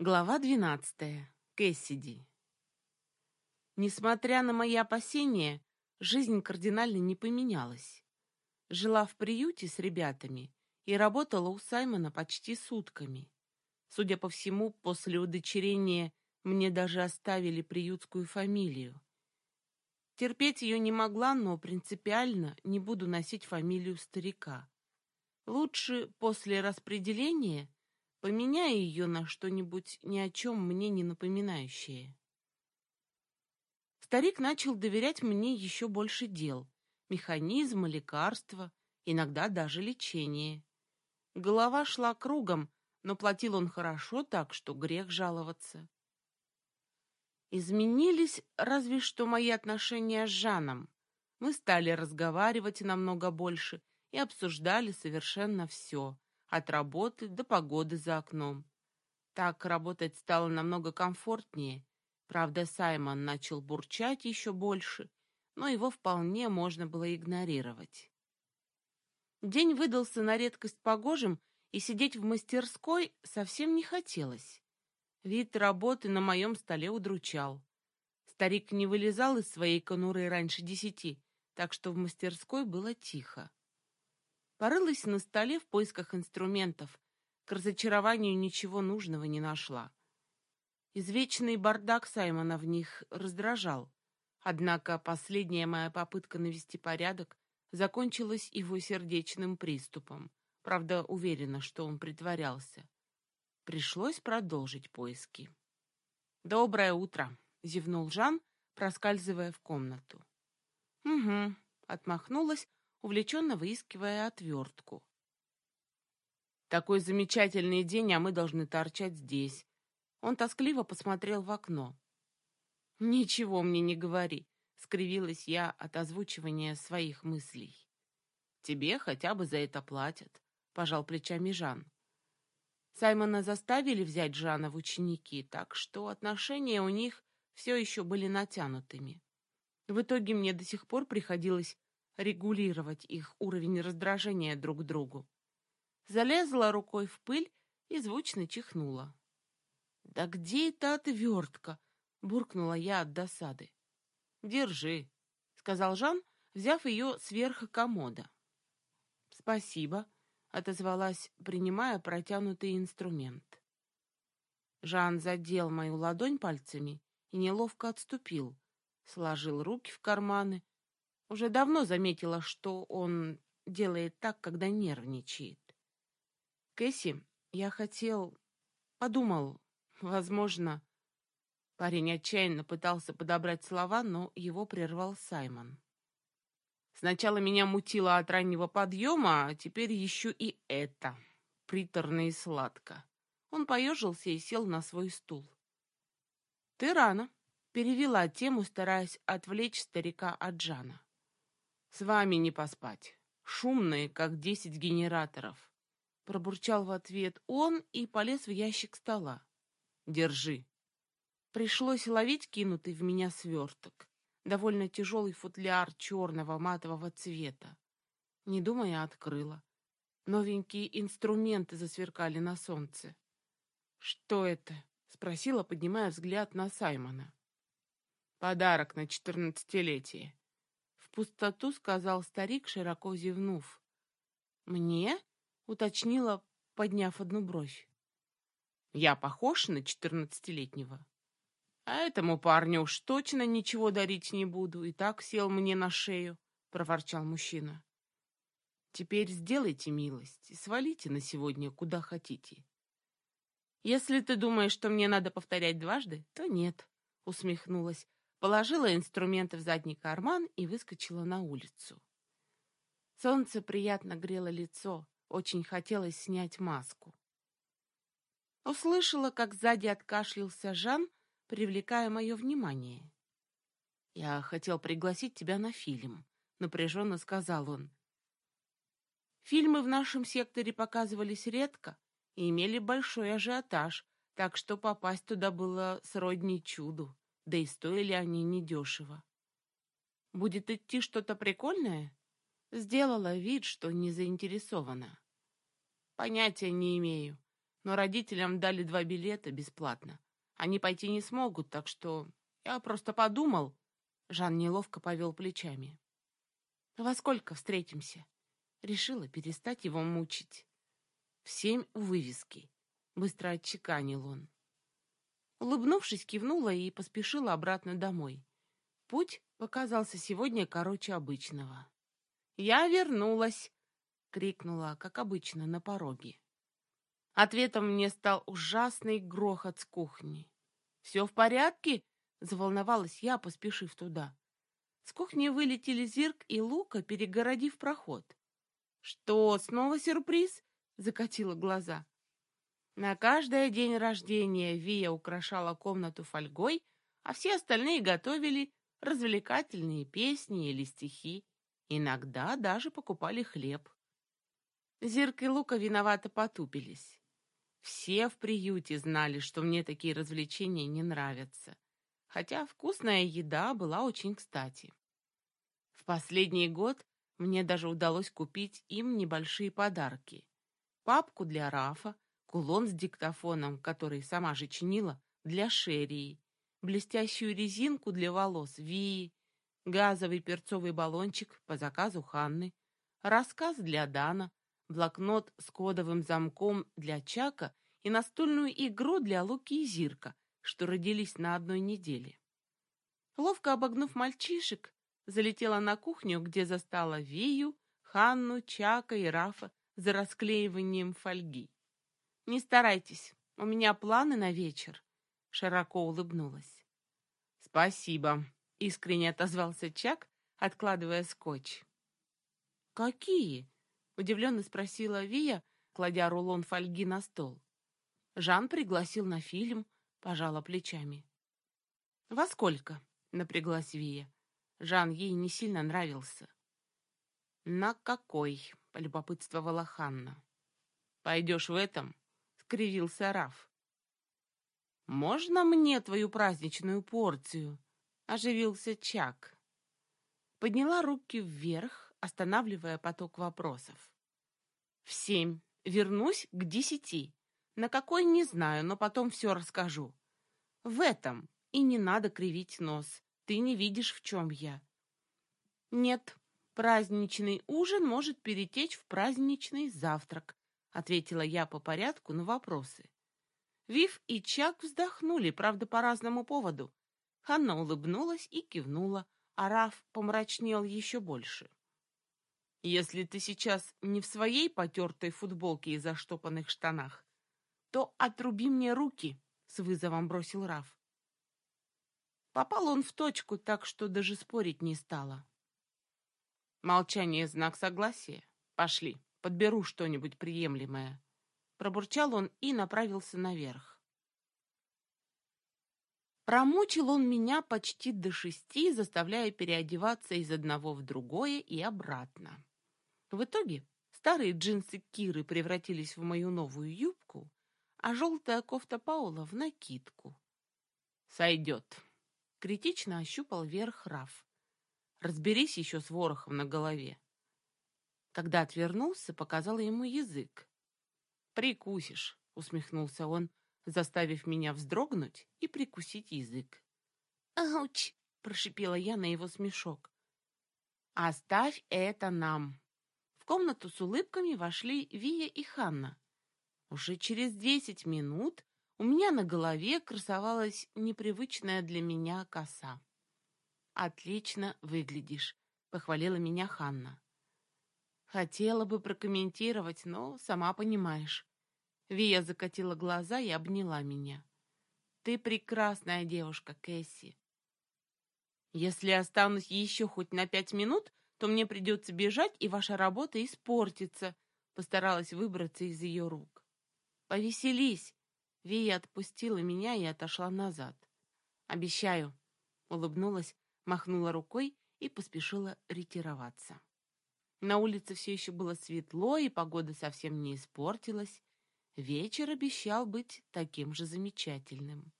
Глава двенадцатая. Кэссиди. Несмотря на мои опасения, жизнь кардинально не поменялась. Жила в приюте с ребятами и работала у Саймона почти сутками. Судя по всему, после удочерения мне даже оставили приютскую фамилию. Терпеть ее не могла, но принципиально не буду носить фамилию старика. Лучше после распределения Поменяй ее на что-нибудь ни о чем мне не напоминающее. Старик начал доверять мне еще больше дел. Механизма, лекарства, иногда даже лечение. Голова шла кругом, но платил он хорошо так, что грех жаловаться. Изменились разве что мои отношения с Жаном. Мы стали разговаривать намного больше и обсуждали совершенно все от работы до погоды за окном. Так работать стало намного комфортнее. Правда, Саймон начал бурчать еще больше, но его вполне можно было игнорировать. День выдался на редкость погожим, и сидеть в мастерской совсем не хотелось. Вид работы на моем столе удручал. Старик не вылезал из своей конуры раньше десяти, так что в мастерской было тихо. Порылась на столе в поисках инструментов. К разочарованию ничего нужного не нашла. Извечный бардак Саймона в них раздражал. Однако последняя моя попытка навести порядок закончилась его сердечным приступом. Правда, уверена, что он притворялся. Пришлось продолжить поиски. «Доброе утро!» — зевнул Жан, проскальзывая в комнату. «Угу», — отмахнулась, увлеченно выискивая отвертку. «Такой замечательный день, а мы должны торчать здесь». Он тоскливо посмотрел в окно. «Ничего мне не говори», — скривилась я от озвучивания своих мыслей. «Тебе хотя бы за это платят», — пожал плечами Жан. Саймона заставили взять Жана в ученики, так что отношения у них все еще были натянутыми. В итоге мне до сих пор приходилось регулировать их уровень раздражения друг другу. Залезла рукой в пыль и звучно чихнула. «Да где эта отвертка?» — буркнула я от досады. «Держи», — сказал Жан, взяв ее сверху комода. «Спасибо», — отозвалась, принимая протянутый инструмент. Жан задел мою ладонь пальцами и неловко отступил, сложил руки в карманы уже давно заметила, что он делает так, когда нервничает. Кэсси, я хотел... Подумал, возможно... Парень отчаянно пытался подобрать слова, но его прервал Саймон. Сначала меня мутило от раннего подъема, а теперь еще и это. Приторно и сладко. Он поежился и сел на свой стул. «Ты рано», — перевела тему, стараясь отвлечь старика от Жана. С вами не поспать. Шумные, как десять генераторов. Пробурчал в ответ он и полез в ящик стола. Держи. Пришлось ловить кинутый в меня сверток. Довольно тяжелый футляр черного матового цвета. Не думая, открыла. Новенькие инструменты засверкали на солнце. «Что это?» — спросила, поднимая взгляд на Саймона. «Подарок на четырнадцатилетие пустоту сказал старик, широко зевнув. «Мне?» — уточнила, подняв одну бровь. «Я похож на четырнадцатилетнего?» «А этому парню уж точно ничего дарить не буду, и так сел мне на шею», — проворчал мужчина. «Теперь сделайте милость и свалите на сегодня куда хотите». «Если ты думаешь, что мне надо повторять дважды, то нет», — усмехнулась, положила инструменты в задний карман и выскочила на улицу. Солнце приятно грело лицо, очень хотелось снять маску. Услышала, как сзади откашлялся Жан, привлекая мое внимание. «Я хотел пригласить тебя на фильм», — напряженно сказал он. Фильмы в нашем секторе показывались редко и имели большой ажиотаж, так что попасть туда было сродни чуду да и стоили они недешево. Будет идти что-то прикольное? Сделала вид, что не заинтересована. Понятия не имею. Но родителям дали два билета бесплатно. Они пойти не смогут, так что я просто подумал. Жан неловко повел плечами. Во сколько встретимся? Решила перестать его мучить. В семь у вывески. Быстро отчеканил он. Улыбнувшись, кивнула и поспешила обратно домой. Путь показался сегодня короче обычного. «Я вернулась!» — крикнула, как обычно, на пороге. Ответом мне стал ужасный грохот с кухни. «Все в порядке?» — заволновалась я, поспешив туда. С кухни вылетели Зирк и Лука, перегородив проход. «Что, снова сюрприз?» — закатила глаза. На каждый день рождения Вия украшала комнату фольгой, а все остальные готовили развлекательные песни или стихи. Иногда даже покупали хлеб. Зирк и Лука виновато потупились. Все в приюте знали, что мне такие развлечения не нравятся, хотя вкусная еда была очень кстати. В последний год мне даже удалось купить им небольшие подарки. Папку для Рафа, кулон с диктофоном, который сама же чинила, для Шерии, блестящую резинку для волос Вии, газовый перцовый баллончик по заказу Ханны, рассказ для Дана, блокнот с кодовым замком для Чака и настольную игру для Луки и Зирка, что родились на одной неделе. Ловко обогнув мальчишек, залетела на кухню, где застала Вию, Ханну, Чака и Рафа за расклеиванием фольги. «Не старайтесь, у меня планы на вечер», — широко улыбнулась. «Спасибо», — искренне отозвался Чак, откладывая скотч. «Какие?» — удивленно спросила Вия, кладя рулон фольги на стол. Жан пригласил на фильм, пожала плечами. «Во сколько?» — напряглась Вия. Жан ей не сильно нравился. «На какой?» — полюбопытствовала Ханна. «Пойдешь в этом?» — скривился Раф. «Можно мне твою праздничную порцию?» — оживился Чак. Подняла руки вверх, останавливая поток вопросов. «В семь. Вернусь к десяти. На какой, не знаю, но потом все расскажу. В этом. И не надо кривить нос. Ты не видишь, в чем я». «Нет, праздничный ужин может перетечь в праздничный завтрак», ответила я по порядку на вопросы. Вив и Чак вздохнули, правда, по разному поводу. Ханна улыбнулась и кивнула, а Раф помрачнел еще больше. «Если ты сейчас не в своей потертой футболке и заштопанных штанах, то отруби мне руки», — с вызовом бросил Раф. Попал он в точку, так что даже спорить не стало. Молчание — знак согласия. Пошли, подберу что-нибудь приемлемое. Пробурчал он и направился наверх. Промучил он меня почти до шести, заставляя переодеваться из одного в другое и обратно. В итоге старые джинсы Киры превратились в мою новую юбку, а желтая кофта Паула в накидку. «Сойдет», — критично ощупал верх Раф. «Разберись еще с ворохом на голове». Когда отвернулся, показала ему язык. «Прикусишь», — усмехнулся он, заставив меня вздрогнуть и прикусить язык. «Ауч!» — прошипела я на его смешок. «Оставь это нам!» В комнату с улыбками вошли Вия и Ханна. Уже через десять минут у меня на голове красовалась непривычная для меня коса. «Отлично выглядишь», — похвалила меня Ханна. Хотела бы прокомментировать, но сама понимаешь. Вия закатила глаза и обняла меня. Ты прекрасная девушка, Кэсси. Если останусь еще хоть на пять минут, то мне придется бежать, и ваша работа испортится. Постаралась выбраться из ее рук. Повеселись. Вия отпустила меня и отошла назад. Обещаю. Улыбнулась, махнула рукой и поспешила ретироваться. На улице все еще было светло, и погода совсем не испортилась. Вечер обещал быть таким же замечательным.